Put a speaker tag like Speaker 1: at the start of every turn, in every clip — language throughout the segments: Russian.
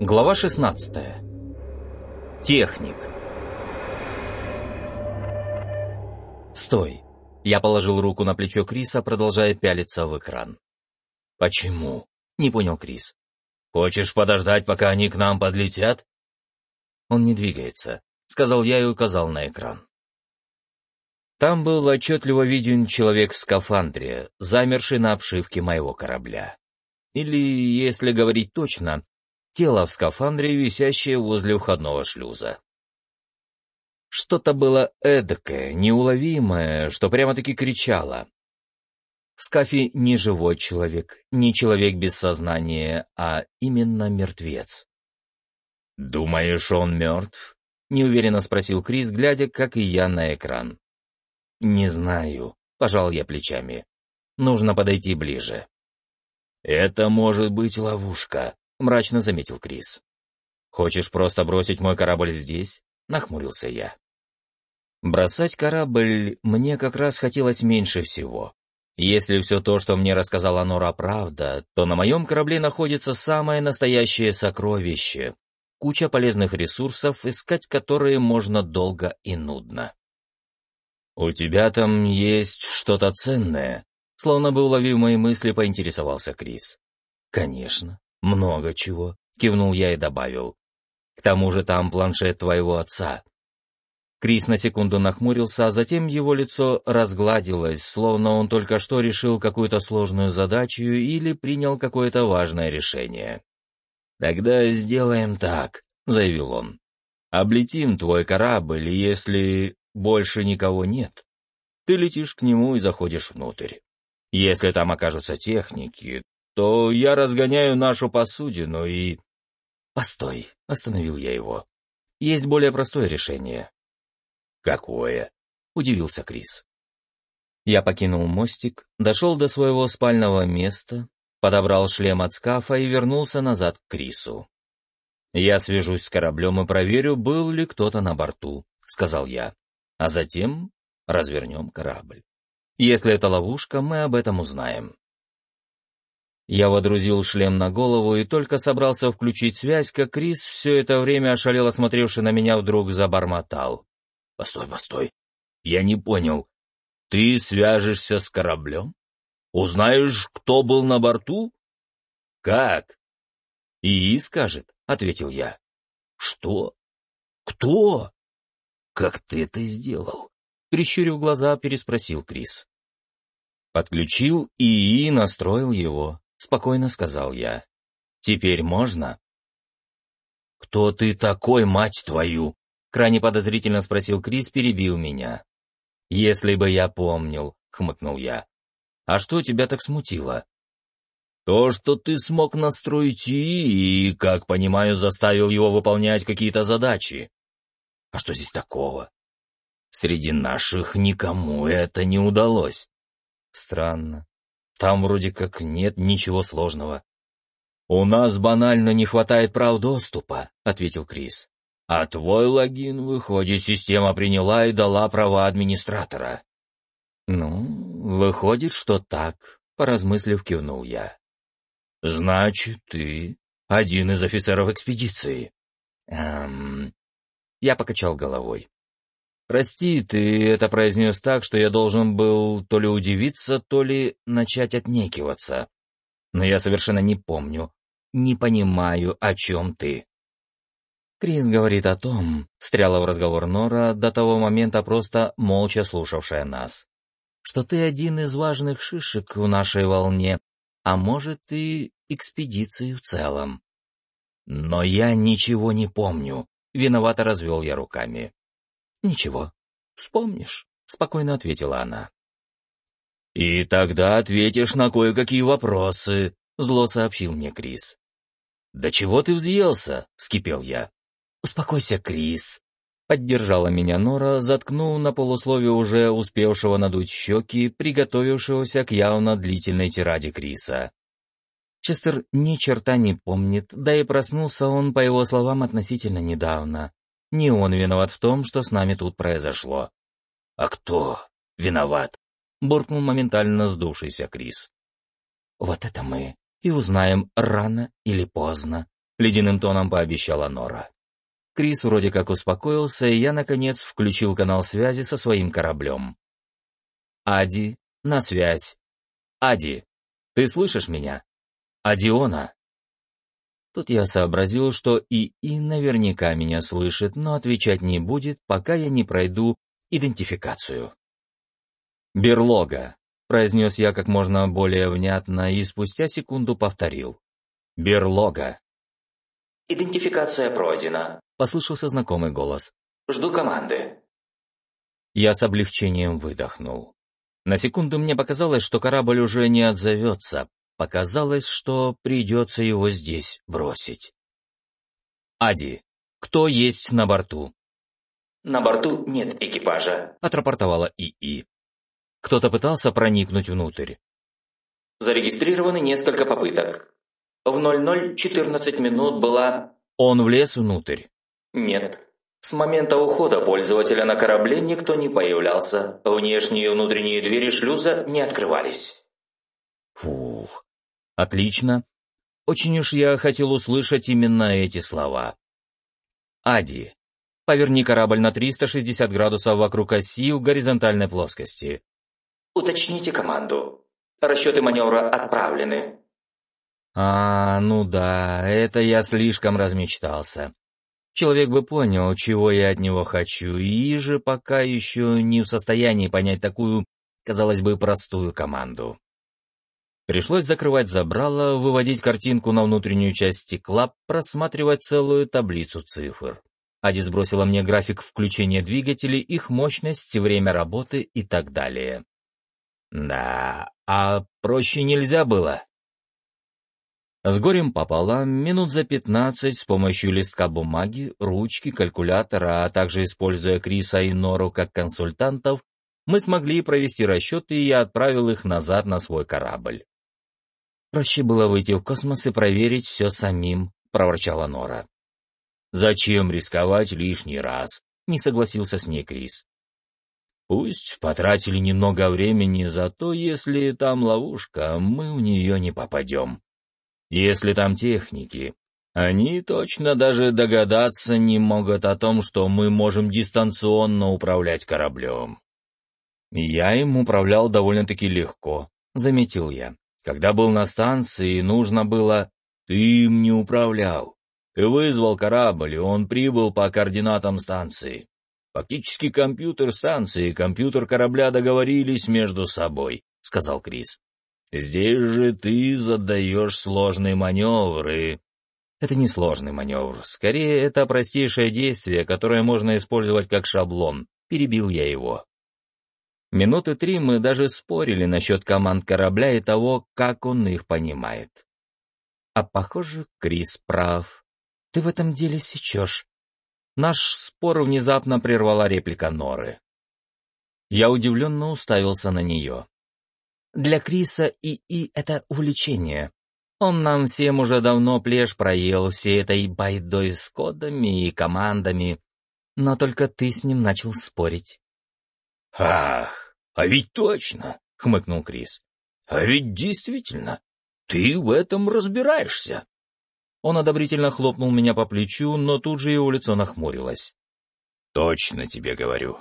Speaker 1: Глава 16. Техник. «Стой!» Я положил руку на плечо Криса, продолжая пялиться в экран. «Почему?» — не понял Крис. «Хочешь подождать, пока они к нам подлетят?» «Он не двигается», — сказал я и указал на экран. Там был отчетливо виден человек в скафандре, замерший на обшивке моего корабля. Или, если говорить точно, тело в скафандре, висящее возле входного шлюза. Что-то было эдакое, неуловимое, что прямо-таки кричало. В скафе не живой человек, не человек без сознания, а именно мертвец. «Думаешь, он мертв?» — неуверенно спросил Крис, глядя, как и я, на экран. «Не знаю», — пожал я плечами. «Нужно подойти ближе». «Это может быть ловушка», — мрачно заметил Крис. «Хочешь просто бросить мой корабль здесь?» — нахмурился я. Бросать корабль мне как раз хотелось меньше всего. Если все то, что мне рассказала Нора, правда, то на моем корабле находится самое настоящее сокровище, куча полезных ресурсов, искать которые можно долго и нудно. «У тебя там есть что-то ценное?» Словно бы уловив мои мысли, поинтересовался Крис. «Конечно. «Много чего», — кивнул я и добавил. «К тому же там планшет твоего отца». Крис на секунду нахмурился, а затем его лицо разгладилось, словно он только что решил какую-то сложную задачу или принял какое-то важное решение. «Тогда сделаем так», — заявил он. «Облетим твой корабль, если больше никого нет, ты летишь к нему и заходишь внутрь. Если там окажутся техники, то я разгоняю нашу посудину и... Постой, остановил я его. Есть более простое решение. Какое? Удивился Крис. Я покинул мостик, дошел до своего спального места, подобрал шлем от скафа и вернулся назад к Крису. «Я свяжусь с кораблем и проверю, был ли кто-то на борту», — сказал я. «А затем развернем корабль. Если это ловушка, мы об этом узнаем». Я водрузил шлем на голову и только собрался включить связь, как Крис, все это время ошалело смотревший на меня, вдруг забормотал. «Постой, постой. Я не понял. Ты свяжешься с кораблем? Узнаешь, кто был на борту?» «Как?» «И скажет», — ответил я. «Что? Кто? Как ты это сделал?» Прищурив глаза, переспросил Крис. Подключил ИИ настроил его. — спокойно сказал я. «Теперь можно?» «Кто ты такой, мать твою?» — крайне подозрительно спросил Крис, перебил меня. «Если бы я помнил», — хмыкнул я. «А что тебя так смутило?» «То, что ты смог настроить и, как понимаю, заставил его выполнять какие-то задачи. А что здесь такого? Среди наших никому это не удалось. Странно. Там вроде как нет ничего сложного. «У нас банально не хватает прав доступа», — ответил Крис. «А твой логин, выходит, система приняла и дала права администратора». «Ну, выходит, что так», — поразмыслив, кивнул я. «Значит, ты один из офицеров экспедиции». «Эм...» Я покачал головой. «Прости, ты это произнес так, что я должен был то ли удивиться, то ли начать отнекиваться. Но я совершенно не помню, не понимаю, о чем ты». Крис говорит о том, встряла в разговор Нора, до того момента просто молча слушавшая нас, что ты один из важных шишек в нашей волне, а может и экспедиции в целом. Но я ничего не помню, виновато развел я руками. «Ничего, вспомнишь», — спокойно ответила она. «И тогда ответишь на кое-какие вопросы», — зло сообщил мне Крис. «Да чего ты взъелся?» — вскипел я. «Успокойся, Крис», — поддержала меня Нора, заткнув на полусловие уже успевшего надуть щеки, приготовившегося к явно длительной тираде Криса. Честер ни черта не помнит, да и проснулся он, по его словам, относительно недавно. Не он виноват в том, что с нами тут произошло. А кто виноват? Буркнул моментально сдувшийся Крис. Вот это мы и узнаем рано или поздно, — ледяным тоном пообещала Нора. Крис вроде как успокоился, и я, наконец, включил канал связи со своим кораблем. «Ади, на связь. Ади, ты слышишь меня? Адиона?» Тут я сообразил, что ИИ наверняка меня слышит, но отвечать не будет, пока я не пройду идентификацию. «Берлога», — произнес я как можно более внятно и спустя секунду повторил. «Берлога».
Speaker 2: «Идентификация пройдена», —
Speaker 1: послышался знакомый голос.
Speaker 2: «Жду команды».
Speaker 1: Я с облегчением выдохнул. На секунду мне показалось, что корабль уже не отзовется, Показалось, что придется его здесь бросить. «Ади, кто есть на борту?»
Speaker 2: «На борту нет экипажа», —
Speaker 1: отрапортовала ИИ. Кто-то пытался проникнуть внутрь.
Speaker 2: «Зарегистрированы несколько попыток. В 00.14 минут была...»
Speaker 1: Он влез внутрь.
Speaker 2: «Нет. С момента ухода пользователя на корабле никто не появлялся. Внешние и внутренние двери шлюза не открывались».
Speaker 1: Фух, Отлично. Очень уж я хотел услышать именно эти слова. Ади, поверни корабль на 360 градусов вокруг оси в горизонтальной плоскости.
Speaker 2: Уточните команду. Расчеты маневра отправлены.
Speaker 1: А, ну да, это я слишком размечтался. Человек бы понял, чего я от него хочу, и же пока еще не в состоянии понять такую, казалось бы, простую команду. Пришлось закрывать забрало, выводить картинку на внутреннюю часть стекла, просматривать целую таблицу цифр. Ади сбросила мне график включения двигателей, их мощность, время работы и так далее. Да, а проще нельзя было. С горем пополам, минут за пятнадцать, с помощью листка бумаги, ручки, калькулятора, а также используя Криса и Нору как консультантов, мы смогли провести расчеты, и я отправил их назад на свой корабль. Проще было выйти в космос и проверить все самим, проворчала Нора. Зачем рисковать лишний раз? Не согласился с ней Крис. Пусть потратили немного времени, зато если там ловушка, мы в нее не попадем. Если там техники, они точно даже догадаться не могут о том, что мы можем дистанционно управлять кораблем. Я им управлял довольно-таки легко, заметил я. Когда был на станции, нужно было... Ты им не управлял. Ты вызвал корабль, и он прибыл по координатам станции. Фактически компьютер станции и компьютер корабля договорились между собой, — сказал Крис. Здесь же ты задаешь сложные маневры. Это не сложный маневр, скорее это простейшее действие, которое можно использовать как шаблон, перебил я его. Минуты три мы даже спорили насчет команд корабля и того, как он их понимает. А похоже, Крис прав. Ты в этом деле сечешь. Наш спор внезапно прервала реплика Норы. Я удивленно уставился на нее. Для Криса ИИ это увлечение. Он нам всем уже давно плешь проел всей этой байдой с кодами и командами, но только ты с ним начал спорить.
Speaker 3: «Ах, а ведь точно!» — хмыкнул Крис. «А ведь действительно, ты в этом разбираешься!»
Speaker 1: Он одобрительно хлопнул меня по плечу, но тут же его лицо нахмурилось.
Speaker 3: «Точно тебе говорю.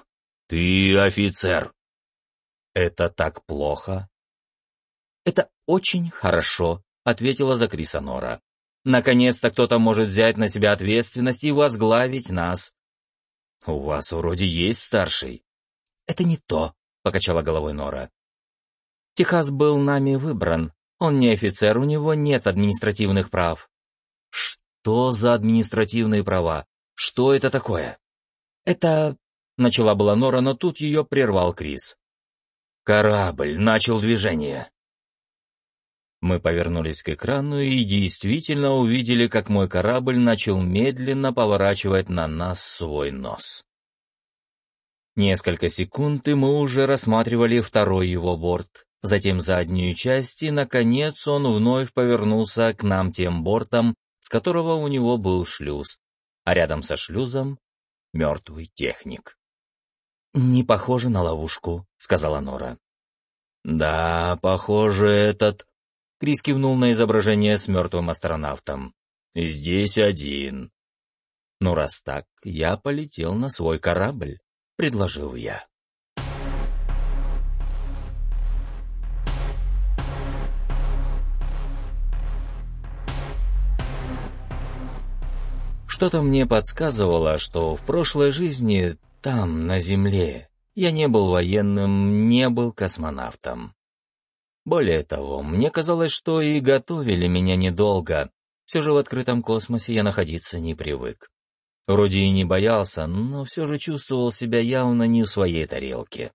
Speaker 3: Ты офицер!»
Speaker 1: «Это так плохо?» «Это очень хорошо», — ответила за Криса Нора. «Наконец-то кто-то может взять на себя ответственность и возглавить нас». «У вас вроде есть старший». «Это не то», — покачала головой Нора. «Техас был нами выбран. Он не офицер, у него нет административных прав». «Что за административные права? Что это такое?» «Это...» — начала была Нора, но тут ее прервал Крис. «Корабль начал движение». Мы повернулись к экрану и действительно увидели, как мой корабль начал медленно поворачивать на нас свой нос. Несколько секунд, и мы уже рассматривали второй его борт, затем заднюю часть, и, наконец, он вновь повернулся к нам тем бортом, с которого у него был шлюз, а рядом со шлюзом — мертвый техник. «Не похоже на ловушку», — сказала Нора. «Да, похоже, этот...» — Крис кивнул на изображение с мертвым астронавтом. Здесь один. Ну, раз так, я полетел на свой корабль, предложил я. Что-то мне подсказывало, что в прошлой жизни, там, на Земле, я не был военным, не был космонавтом. Более того, мне казалось, что и готовили меня недолго. Все же в открытом космосе я находиться не привык. Вроде и не боялся, но все же чувствовал себя явно не в своей тарелке.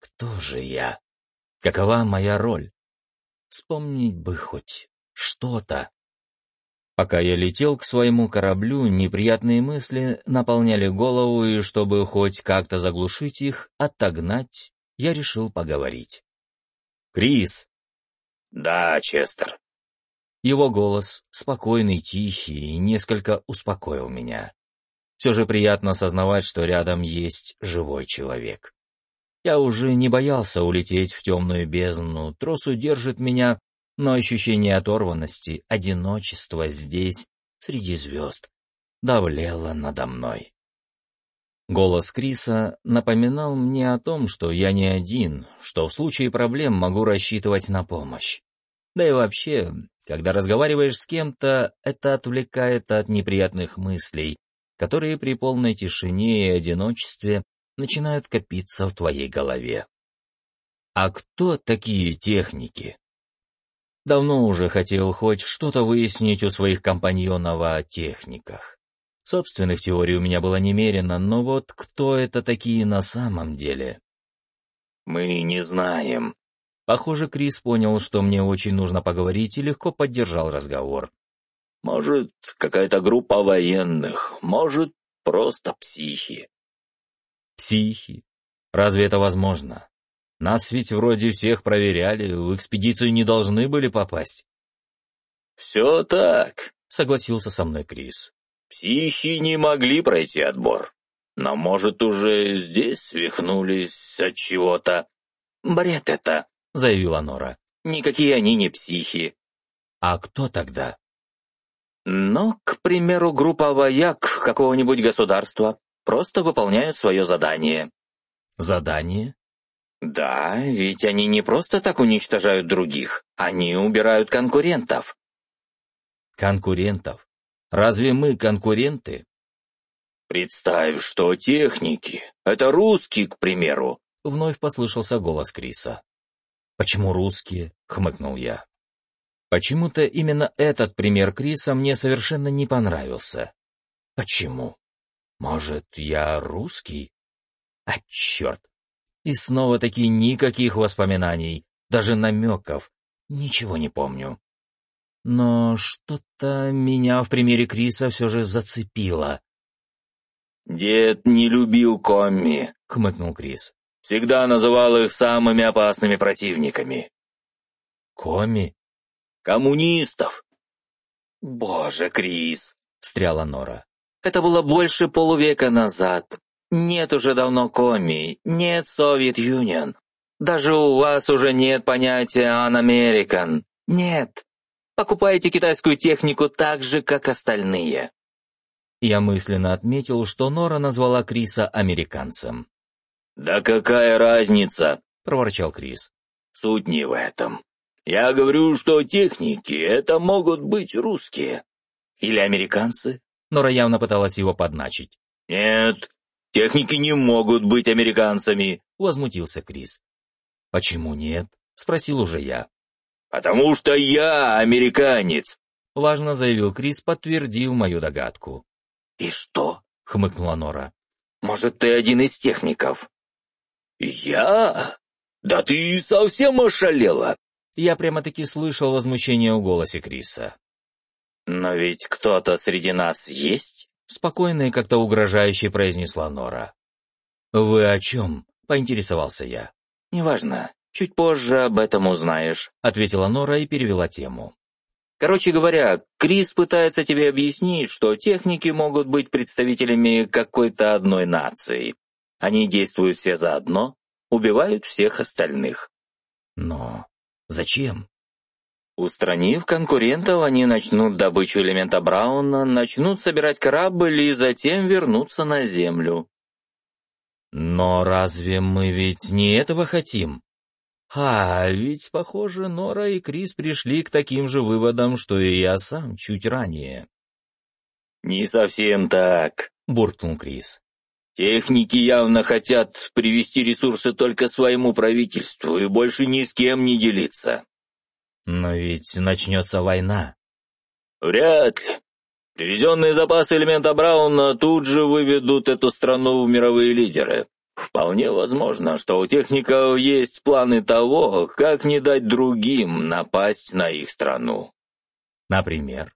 Speaker 1: Кто же я? Какова моя роль? Вспомнить бы хоть что-то. Пока я летел к своему кораблю, неприятные мысли наполняли голову, и чтобы хоть как-то заглушить их, отогнать, я решил поговорить. «Крис!»
Speaker 3: «Да, Честер».
Speaker 1: Его голос, спокойный, тихий, несколько успокоил меня. Все же приятно осознавать, что рядом есть живой человек. Я уже не боялся улететь в темную бездну, трос удержит меня, но ощущение оторванности, одиночества здесь, среди звезд, давлело надо мной. Голос Криса напоминал мне о том, что я не один, что в случае проблем могу рассчитывать на помощь. Да и вообще, когда разговариваешь с кем-то, это отвлекает от неприятных мыслей, которые при полной тишине и одиночестве начинают копиться в твоей голове. А кто такие техники? Давно уже хотел хоть что-то выяснить у своих компаньонов о техниках. Собственных теорий у меня было немерено, но вот кто это такие на самом деле?
Speaker 3: Мы не знаем.
Speaker 1: Похоже, Крис понял, что мне очень нужно поговорить и легко поддержал разговор.
Speaker 3: Может, какая-то группа военных, может, просто психи.
Speaker 1: Психи? Разве это возможно? Нас ведь вроде всех проверяли, в экспедицию не должны были попасть.
Speaker 3: «Все так», —
Speaker 1: согласился со мной Крис.
Speaker 3: «Психи не могли пройти отбор. Но, может, уже здесь свихнулись от чего-то. Бред это», — заявила Нора. «Никакие они не психи».
Speaker 1: «А кто тогда?»
Speaker 2: «Ну, к примеру, группа вояк какого-нибудь государства просто выполняют свое задание».
Speaker 1: «Задание?»
Speaker 2: Да, ведь они не просто так уничтожают других, они убирают конкурентов.
Speaker 1: Конкурентов? Разве мы конкуренты?
Speaker 3: Представь, что техники — это русские, к примеру.
Speaker 1: Вновь послышался голос Криса. «Почему русские?» — хмыкнул я. Почему-то именно этот пример Криса мне совершенно не понравился. Почему? Может, я русский? А черт! И снова-таки никаких воспоминаний, даже намеков, ничего не помню. Но что-то меня в примере Криса все же зацепило.
Speaker 3: «Дед не любил комми», — хмыкнул Крис. «Всегда называл их самыми опасными противниками».
Speaker 1: «Коми?»
Speaker 3: «Коммунистов». «Боже, Крис», — встряла Нора.
Speaker 2: «Это было больше полувека назад. Нет уже давно коми, нет Совет Юнион. Даже у вас уже нет понятия «Ан-Американ». Нет. Покупайте китайскую технику так же, как остальные.
Speaker 1: Я мысленно отметил, что Нора назвала Криса американцем.
Speaker 3: «Да какая разница?»
Speaker 1: — проворчал Крис.
Speaker 3: «Суть не в этом. Я говорю, что техники — это могут быть русские. Или американцы?»
Speaker 1: Нора явно пыталась его подначить.
Speaker 3: «Нет, Техники не могут быть американцами», —
Speaker 1: возмутился Крис. «Почему нет?» — спросил уже я.
Speaker 3: «Потому что я американец», —
Speaker 1: важно заявил Крис, подтвердив мою догадку.
Speaker 2: «И что?»
Speaker 1: — хмыкнула Нора.
Speaker 2: «Может, ты один из техников?»
Speaker 3: «Я? Да ты совсем ошалела!»
Speaker 1: Я прямо-таки слышал возмущение в голосе Криса.
Speaker 2: «Но ведь кто-то среди нас есть?»
Speaker 1: Спокойно и как-то угрожающе произнесла Нора. «Вы о чем?» — поинтересовался я.
Speaker 2: «Неважно. Чуть позже об этом узнаешь», —
Speaker 1: ответила Нора и перевела тему.
Speaker 2: «Короче говоря, Крис пытается тебе объяснить, что техники могут быть представителями какой-то одной нации. Они действуют все заодно, убивают всех остальных».
Speaker 1: «Но зачем?»
Speaker 2: Устранив конкурентов, они начнут добычу элемента Брауна, начнут собирать корабль и затем вернуться на Землю.
Speaker 1: Но разве мы ведь не этого хотим? А, ведь, похоже, Нора и Крис пришли к таким же выводам, что и я сам чуть ранее.
Speaker 3: «Не совсем так», — буркнул Крис. «Техники явно хотят привести ресурсы только своему правительству и больше ни с кем не делиться».
Speaker 1: «Но ведь начнется война».
Speaker 3: «Вряд ли. Привезенные запасы элемента Брауна тут же выведут эту страну в мировые лидеры. Вполне возможно, что у техников есть планы того, как не дать другим напасть на их страну.
Speaker 1: Например?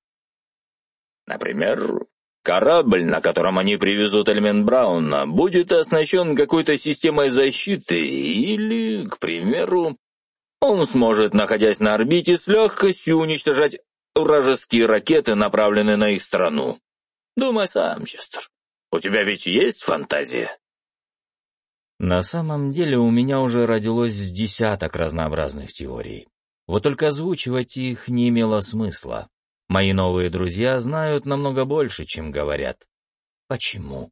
Speaker 3: Например, корабль, на котором они привезут элемент Брауна, будет оснащен какой-то системой защиты или, к примеру, он сможет, находясь на орбите, с легкостью уничтожать вражеские ракеты, направленные на их страну. Думай сам, Честер. У тебя ведь есть фантазия?
Speaker 1: На самом деле у меня уже родилось десяток разнообразных теорий. Вот только озвучивать их не имело смысла. Мои новые друзья знают намного больше, чем говорят. Почему?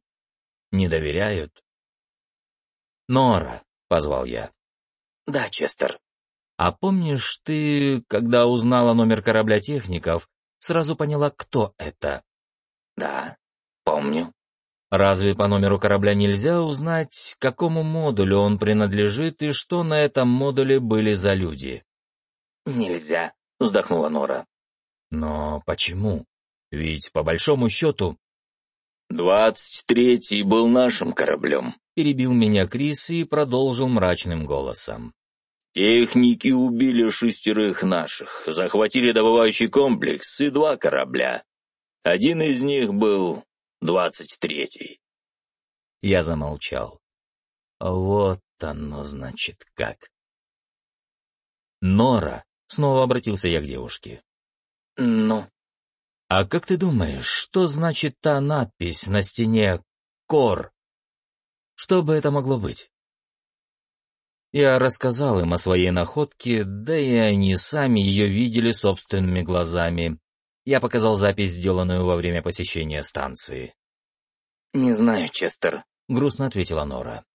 Speaker 1: Не доверяют? «Нора», — позвал я.
Speaker 2: «Да, Честер».
Speaker 1: «А помнишь, ты, когда узнала номер корабля техников, сразу поняла, кто это?»
Speaker 2: «Да, помню».
Speaker 1: Разве по номеру корабля нельзя узнать, какому модулю он принадлежит и что на этом модуле были за люди?
Speaker 2: «Нельзя», — вздохнула Нора.
Speaker 1: «Но почему? Ведь, по большому счету...»
Speaker 3: «Двадцать третий был нашим кораблем», —
Speaker 1: перебил меня Крис и продолжил мрачным голосом.
Speaker 3: «Техники убили шестерых наших, захватили добывающий комплекс и два корабля. Один из них был двадцать третий.
Speaker 1: Я замолчал. Вот оно, значит, как. Нора, снова обратился я к девушке.
Speaker 2: Ну?
Speaker 1: А как ты думаешь, что значит та надпись на стене «Кор»? Что бы это могло быть? Я рассказал им о своей находке, да и они сами ее видели собственными глазами, я показал запись, сделанную во время посещения станции.
Speaker 2: «Не знаю, Честер», —
Speaker 1: грустно ответила Нора.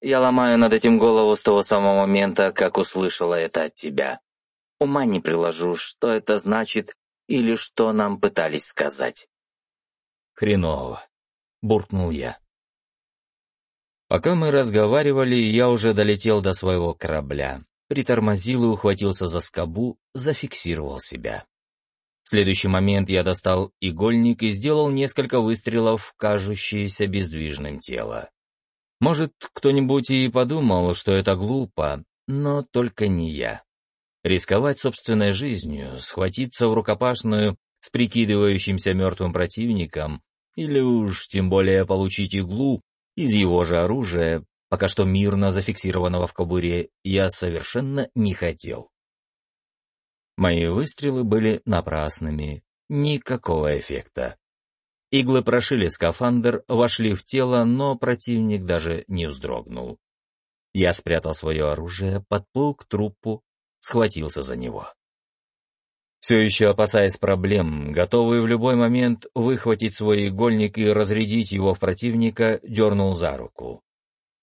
Speaker 2: «Я ломаю над этим голову с того самого момента, как услышала это от тебя. Ума не приложу, что это значит или что нам пытались сказать».
Speaker 1: «Хреново», — буркнул я. Пока мы разговаривали, я уже долетел до своего корабля, притормозил и ухватился за скобу, зафиксировал себя. В следующий момент я достал игольник и сделал несколько выстрелов в кажущееся бездвижным тело. Может, кто-нибудь и подумал, что это глупо, но только не я. Рисковать собственной жизнью, схватиться в рукопашную с прикидывающимся мертвым противником, или уж тем более получить иглу из его же оружия, пока что мирно зафиксированного в кобуре, я совершенно не хотел. Мои выстрелы были напрасными, никакого эффекта. Иглы прошили скафандр, вошли в тело, но противник даже не вздрогнул. Я спрятал свое оружие, подплыл к трупу, схватился за него. Все еще опасаясь проблем, готовый в любой момент выхватить свой игольник и разрядить его в противника, дернул за руку.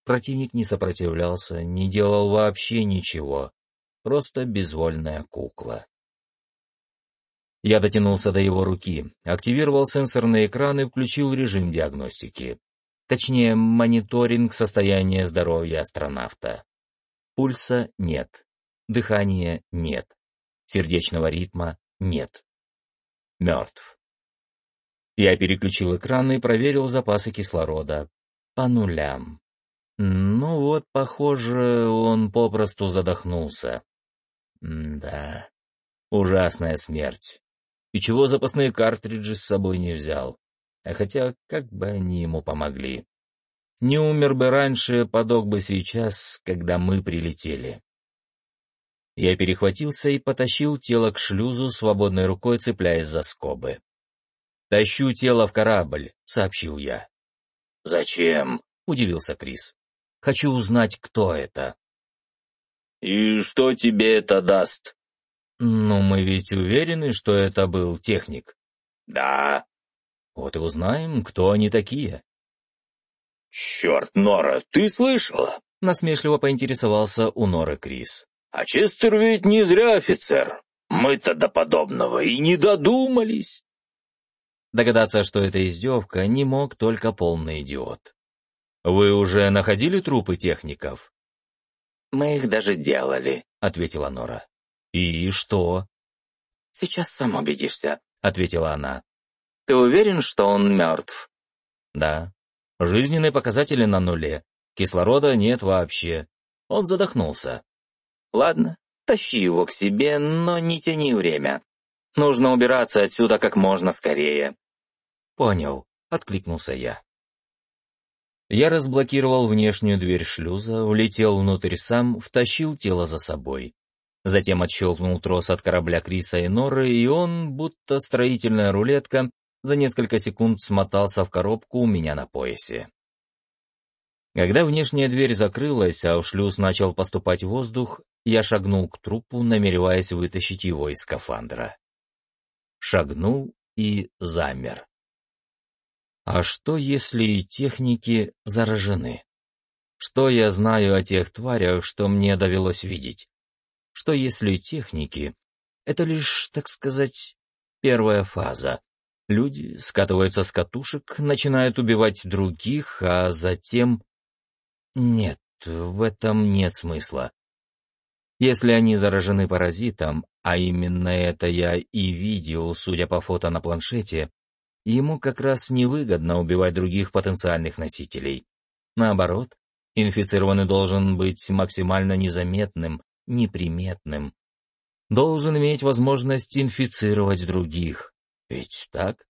Speaker 1: Противник не сопротивлялся, не делал вообще ничего, просто безвольная кукла. Я дотянулся до его руки, активировал сенсорный экран и включил режим диагностики. Точнее, мониторинг состояния здоровья астронавта. Пульса нет, дыхания нет, сердечного ритма нет. Мертв. Я переключил экран и проверил запасы кислорода. По нулям. Ну вот, похоже, он попросту задохнулся. М да, ужасная смерть. И чего запасные картриджи с собой не взял? А хотя, как бы они ему помогли? Не умер бы раньше, подох бы сейчас, когда мы прилетели. Я перехватился и потащил тело к шлюзу, свободной рукой цепляясь за скобы. «Тащу тело в корабль», — сообщил я.
Speaker 3: «Зачем?»
Speaker 1: — удивился Крис. «Хочу узнать, кто это».
Speaker 3: «И что тебе это даст?»
Speaker 1: Но мы ведь уверены, что это был техник.
Speaker 3: Да.
Speaker 1: Вот и узнаем, кто они такие.
Speaker 3: Черт, Нора, ты слышала?
Speaker 1: Насмешливо поинтересовался у Норы Крис.
Speaker 3: А Честер ведь не зря офицер. Мы-то до подобного и не додумались.
Speaker 1: Догадаться, что это издевка, не мог только полный идиот. «Вы уже находили трупы техников?»
Speaker 2: «Мы их даже делали», —
Speaker 1: ответила Нора. «И что?»
Speaker 2: «Сейчас сам убедишься», —
Speaker 1: ответила она.
Speaker 2: «Ты уверен, что он мертв?»
Speaker 1: «Да. Жизненные показатели на нуле. Кислорода нет вообще. Он задохнулся».
Speaker 2: «Ладно, тащи его к себе, но не тяни время. Нужно убираться отсюда как можно скорее».
Speaker 1: «Понял», — откликнулся я. Я разблокировал внешнюю дверь шлюза, улетел внутрь сам, втащил тело за собой. Затем отщелкнул трос от корабля Криса и Норы, и он, будто строительная рулетка, за несколько секунд смотался в коробку у меня на поясе. Когда внешняя дверь закрылась, а в шлюз начал поступать воздух, я шагнул к трупу, намереваясь вытащить его из скафандра. Шагнул и замер. А что, если и техники заражены? Что я знаю о тех тварях, что мне довелось видеть? Что если техники — это лишь, так сказать, первая фаза? Люди скатываются с катушек, начинают убивать других, а затем... Нет, в этом нет смысла. Если они заражены паразитом, а именно это я и видел, судя по фото на планшете, ему как раз невыгодно убивать других потенциальных носителей. Наоборот, инфицированный должен быть максимально незаметным, неприметным. Должен иметь возможность инфицировать других. Ведь так?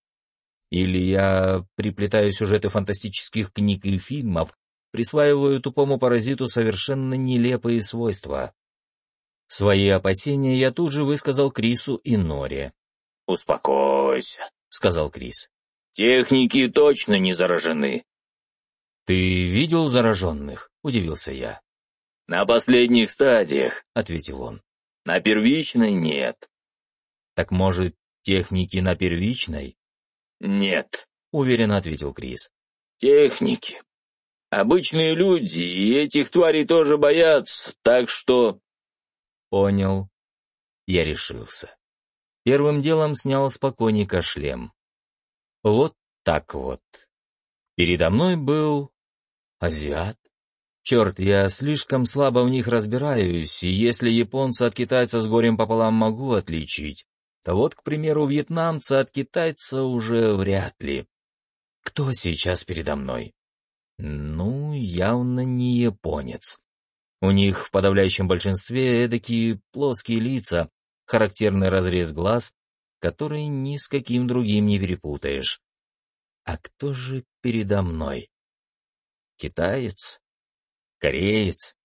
Speaker 1: Или я приплетаю сюжеты фантастических книг и фильмов, присваиваю тупому паразиту совершенно нелепые свойства. Свои опасения я тут же высказал Крису и Норе.
Speaker 3: «Успокойся», — сказал Крис. «Техники точно не заражены».
Speaker 1: «Ты видел зараженных?» — удивился я.
Speaker 3: «На последних стадиях», —
Speaker 1: ответил он.
Speaker 3: «На первичной нет».
Speaker 1: «Так, может, техники на первичной?»
Speaker 3: «Нет», —
Speaker 1: уверенно ответил Крис.
Speaker 3: «Техники. Обычные люди и этих тварей тоже боятся, так что...»
Speaker 1: «Понял». Я решился. Первым делом снял спокойненько шлем. Вот так вот. Передо мной был азиат. Черт, я слишком слабо в них разбираюсь, и если японца от китайца с горем пополам могу отличить, то вот, к примеру, вьетнамца от китайца уже вряд ли. Кто сейчас передо мной? Ну, явно не японец. У них в подавляющем большинстве эдакие плоские лица, характерный разрез глаз, который ни с каким другим не перепутаешь. А кто же передо мной? Китаец? Кореец?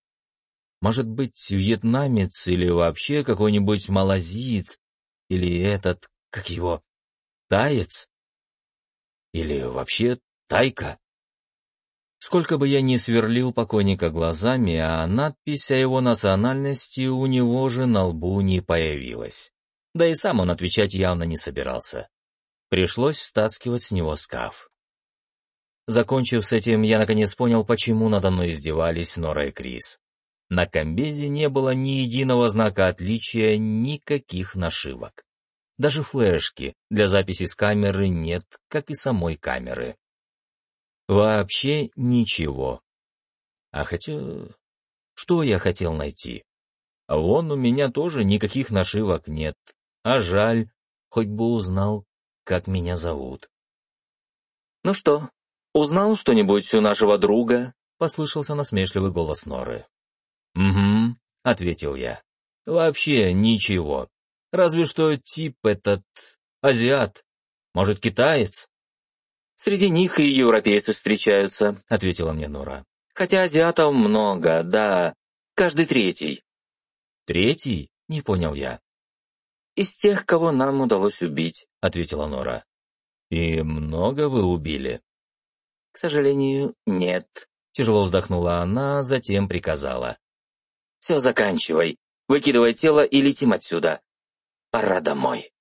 Speaker 1: Может быть, вьетнамец или вообще какой-нибудь малазиец? Или этот, как его, таец? Или вообще тайка? Сколько бы я ни сверлил покойника глазами, а надпись о его национальности у него же на лбу не появилась. Да и сам он отвечать явно не собирался. Пришлось стаскивать с него скаф. Закончив с этим, я наконец понял, почему надо мной издевались Нора и Крис. На комбезе не было ни единого знака отличия, никаких нашивок. Даже флешки для записи с камеры нет, как и самой камеры. Вообще ничего. А хотя... Что я хотел найти? Вон у меня тоже никаких нашивок нет. А жаль, хоть бы узнал, как меня зовут.
Speaker 2: «Ну что, узнал что-нибудь у нашего друга?»
Speaker 1: — послышался насмешливый голос Норы. «Угу», — ответил я. «Вообще ничего. Разве что тип этот азиат. Может, китаец?»
Speaker 2: Среди них и европейцы встречаются», — ответила мне Нора. «Хотя азиатов много, да, каждый третий».
Speaker 1: «Третий?» — не понял я.
Speaker 2: «Из тех, кого нам удалось убить», — ответила Нора.
Speaker 1: «И много вы убили?»
Speaker 2: «К сожалению, нет», — тяжело вздохнула она, затем приказала. «Все, заканчивай. Выкидывай тело и летим отсюда. пора домой.